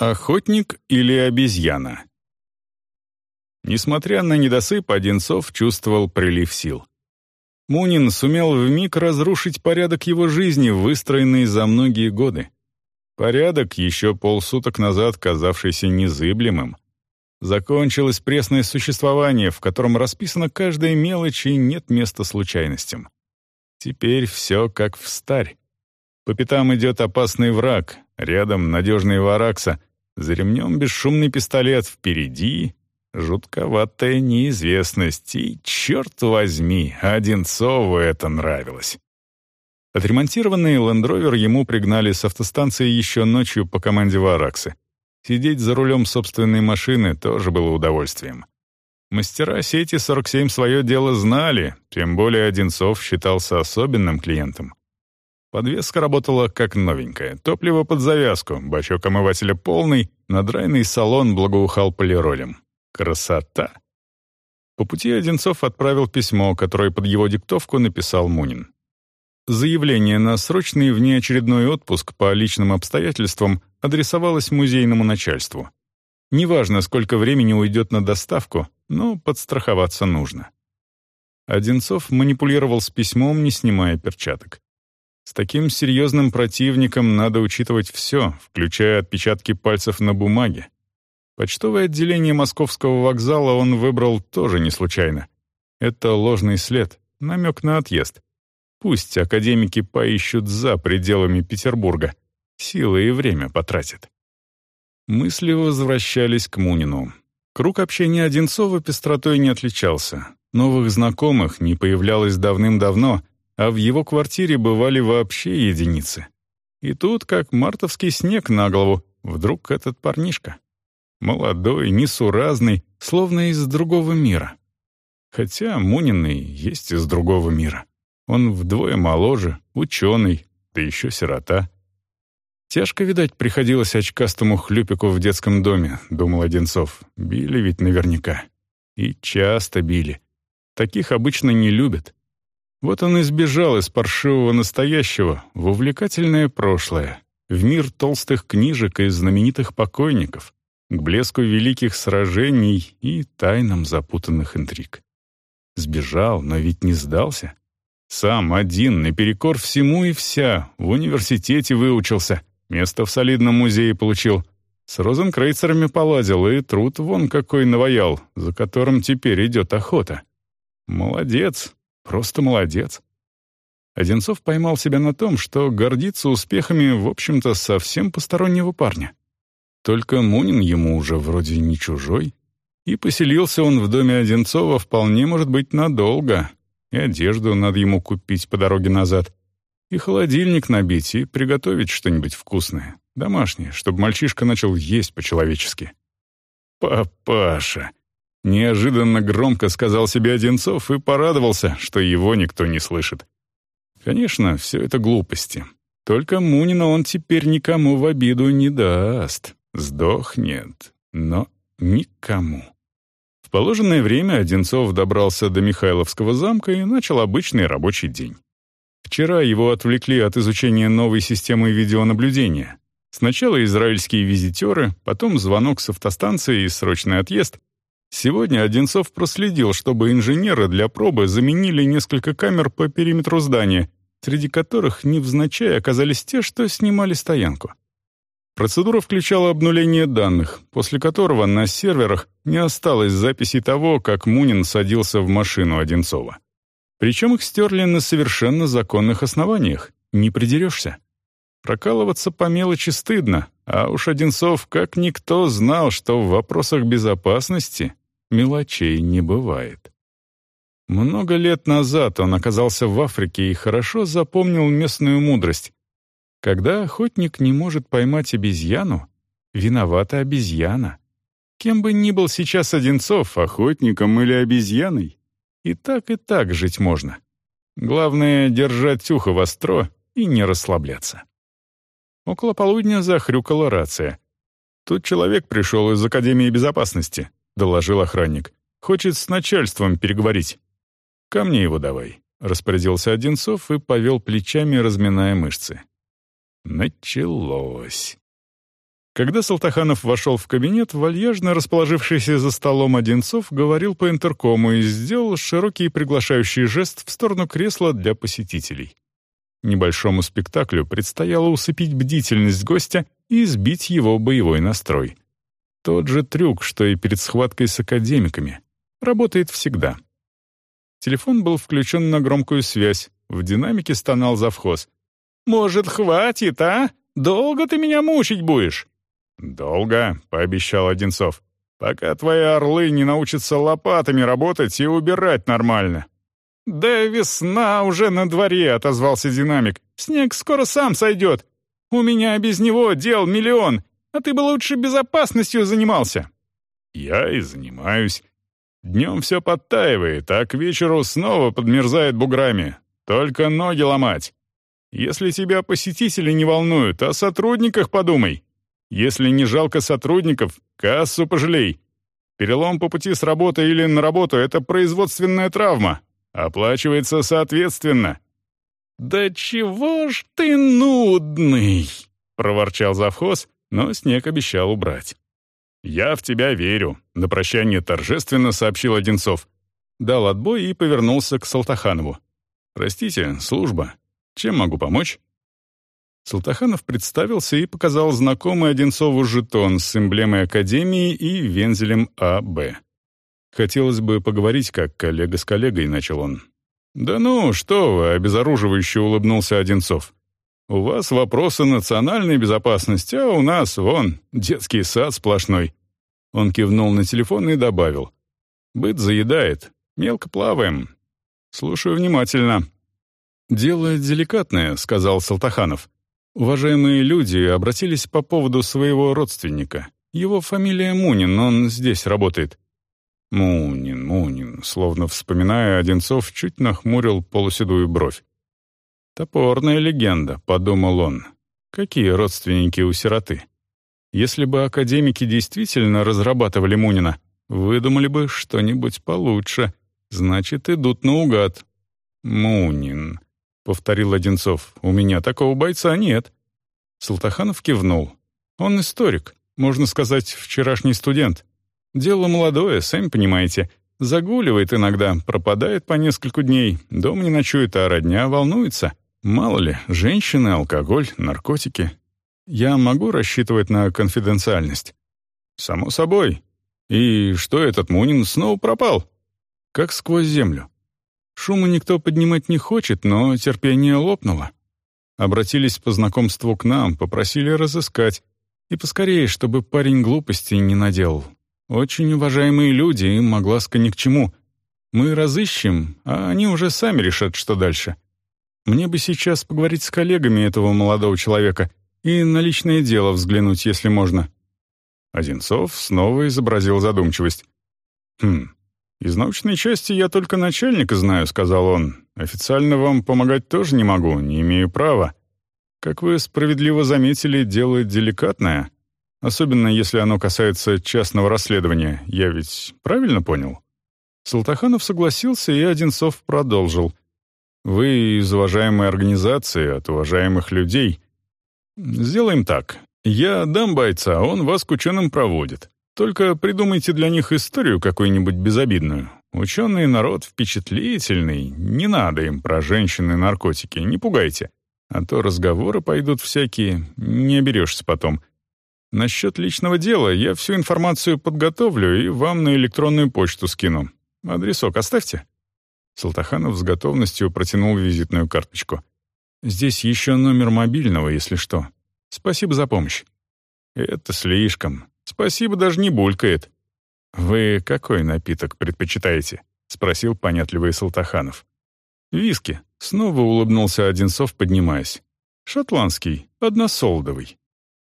Охотник или обезьяна? Несмотря на недосып, Одинцов чувствовал прилив сил. Мунин сумел вмиг разрушить порядок его жизни, выстроенный за многие годы. Порядок, еще полсуток назад казавшийся незыблемым. Закончилось пресное существование, в котором расписана каждая мелочь и нет места случайностям. Теперь все как в старь. По пятам идет опасный враг, рядом надежный варакса, за ремнем бесшумный пистолет, впереди жутковатая неизвестность. И, черт возьми, Одинцову это нравилось. Отремонтированный лендровер ему пригнали с автостанции еще ночью по команде Вараксы. Сидеть за рулем собственной машины тоже было удовольствием. Мастера сети 47 свое дело знали, тем более Одинцов считался особенным клиентом. Подвеска работала как новенькая. Топливо под завязку, бачок омывателя полный, надрайный салон благоухал полиролем. Красота! По пути Одинцов отправил письмо, которое под его диктовку написал Мунин. Заявление на срочный внеочередной отпуск по личным обстоятельствам адресовалось музейному начальству. Неважно, сколько времени уйдет на доставку, но подстраховаться нужно. Одинцов манипулировал с письмом, не снимая перчаток. С таким серьезным противником надо учитывать все, включая отпечатки пальцев на бумаге. Почтовое отделение московского вокзала он выбрал тоже не случайно. Это ложный след, намек на отъезд. Пусть академики поищут за пределами Петербурга, силы и время потратят. Мысли возвращались к Мунину. Круг общения Одинцова пестротой не отличался. Новых знакомых не появлялось давным-давно, а в его квартире бывали вообще единицы. И тут, как мартовский снег на голову, вдруг этот парнишка. Молодой, несуразный, словно из другого мира. Хотя Мунин есть из другого мира. Он вдвое моложе, ученый, да еще сирота. Тяжко, видать, приходилось очкастому хлюпику в детском доме, думал Одинцов. Били ведь наверняка. И часто били. Таких обычно не любят. Вот он избежал из паршивого настоящего в увлекательное прошлое, в мир толстых книжек и знаменитых покойников, к блеску великих сражений и тайнам запутанных интриг. Сбежал, но ведь не сдался. Сам один, наперекор всему и вся, в университете выучился, место в солидном музее получил, с розенкрейцерами поладил и труд вон какой наваял, за которым теперь идет охота. Молодец, Просто молодец. Одинцов поймал себя на том, что гордится успехами, в общем-то, совсем постороннего парня. Только Мунин ему уже вроде не чужой. И поселился он в доме Одинцова вполне может быть надолго. И одежду надо ему купить по дороге назад. И холодильник набить, и приготовить что-нибудь вкусное, домашнее, чтобы мальчишка начал есть по-человечески. «Папаша!» Неожиданно громко сказал себе Одинцов и порадовался, что его никто не слышит. Конечно, все это глупости. Только Мунина он теперь никому в обиду не даст. Сдохнет, но никому. В положенное время Одинцов добрался до Михайловского замка и начал обычный рабочий день. Вчера его отвлекли от изучения новой системы видеонаблюдения. Сначала израильские визитеры, потом звонок с автостанции и срочный отъезд, Сегодня Одинцов проследил, чтобы инженеры для пробы заменили несколько камер по периметру здания, среди которых невзначай оказались те, что снимали стоянку. Процедура включала обнуление данных, после которого на серверах не осталось записи того, как Мунин садился в машину Одинцова. Причем их стерли на совершенно законных основаниях, не придерешься. Прокалываться по мелочи стыдно, а уж Одинцов как никто знал, что в вопросах безопасности мелочей не бывает. Много лет назад он оказался в Африке и хорошо запомнил местную мудрость. Когда охотник не может поймать обезьяну, виновата обезьяна. Кем бы ни был сейчас Одинцов, охотником или обезьяной, и так и так жить можно. Главное — держать ухо востро и не расслабляться. Около полудня захрюкала рация. Тут человек пришел из Академии безопасности. — доложил охранник. «Хочет с начальством переговорить». «Ко мне его давай», — распорядился Одинцов и повел плечами, разминая мышцы. Началось. Когда Салтаханов вошел в кабинет, вальяжно расположившийся за столом Одинцов говорил по интеркому и сделал широкий приглашающий жест в сторону кресла для посетителей. Небольшому спектаклю предстояло усыпить бдительность гостя и сбить его боевой настрой. Тот же трюк, что и перед схваткой с академиками. Работает всегда. Телефон был включен на громкую связь. В динамике стонал завхоз. «Может, хватит, а? Долго ты меня мучить будешь?» «Долго», — пообещал Одинцов. «Пока твои орлы не научатся лопатами работать и убирать нормально». «Да весна уже на дворе», — отозвался динамик. «Снег скоро сам сойдет. У меня без него дел миллион, а ты бы лучше безопасностью занимался». «Я и занимаюсь. Днем все подтаивает, а к вечеру снова подмерзает буграми. Только ноги ломать. Если тебя посетители не волнуют, о сотрудниках подумай. Если не жалко сотрудников, кассу пожалей. Перелом по пути с работы или на работу — это производственная травма. Оплачивается соответственно». «Да чего ж ты нудный!» — проворчал завхоз, но снег обещал убрать. «Я в тебя верю», — на прощание торжественно сообщил Одинцов. Дал отбой и повернулся к Салтаханову. «Простите, служба. Чем могу помочь?» Салтаханов представился и показал знакомый Одинцову жетон с эмблемой Академии и вензелем А.Б. «Хотелось бы поговорить, как коллега с коллегой», — начал он. «Да ну, что вы», — обезоруживающе улыбнулся Одинцов. «У вас вопросы национальной безопасности, а у нас, вон, детский сад сплошной». Он кивнул на телефон и добавил. «Быт заедает. Мелко плаваем. Слушаю внимательно». «Дело деликатное», — сказал Салтаханов. Уважаемые люди обратились по поводу своего родственника. Его фамилия Мунин, он здесь работает. Мунин, Мунин, словно вспоминая, Одинцов чуть нахмурил полуседую бровь. «Топорная легенда», — подумал он. «Какие родственники у сироты? Если бы академики действительно разрабатывали Мунина, выдумали бы что-нибудь получше. Значит, идут наугад». «Мунин», — повторил Одинцов. «У меня такого бойца нет». Салтаханов кивнул. «Он историк, можно сказать, вчерашний студент. Дело молодое, сами понимаете. Загуливает иногда, пропадает по нескольку дней, дом не ночует, а родня волнуется. Мало ли, женщины, алкоголь, наркотики. Я могу рассчитывать на конфиденциальность?» «Само собой. И что этот Мунин снова пропал?» «Как сквозь землю. Шума никто поднимать не хочет, но терпение лопнуло. Обратились по знакомству к нам, попросили разыскать. И поскорее, чтобы парень глупостей не наделал. Очень уважаемые люди, им огласка ни к чему. Мы разыщем, а они уже сами решат, что дальше. Мне бы сейчас поговорить с коллегами этого молодого человека и на личное дело взглянуть, если можно». Одинцов снова изобразил задумчивость. «Хм, «Из научной части я только начальника знаю», — сказал он. «Официально вам помогать тоже не могу, не имею права. Как вы справедливо заметили, дело деликатное, особенно если оно касается частного расследования. Я ведь правильно понял?» Салтаханов согласился, и Одинцов продолжил. «Вы из уважаемой организации, от уважаемых людей. Сделаем так. Я дам бойца, он вас к ученым проводит. Только придумайте для них историю какую-нибудь безобидную. Ученый народ впечатлительный, не надо им про женщины и наркотики, не пугайте. А то разговоры пойдут всякие, не оберешься потом. Насчет личного дела я всю информацию подготовлю и вам на электронную почту скину. Адресок оставьте». Салтаханов с готовностью протянул визитную карточку. «Здесь еще номер мобильного, если что. Спасибо за помощь». «Это слишком. Спасибо, даже не булькает. «Вы какой напиток предпочитаете?» — спросил понятливый Салтаханов. «Виски», — снова улыбнулся Одинцов, поднимаясь. «Шотландский, односолдовый».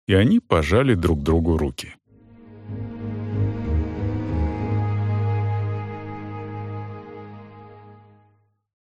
И они пожали друг другу руки.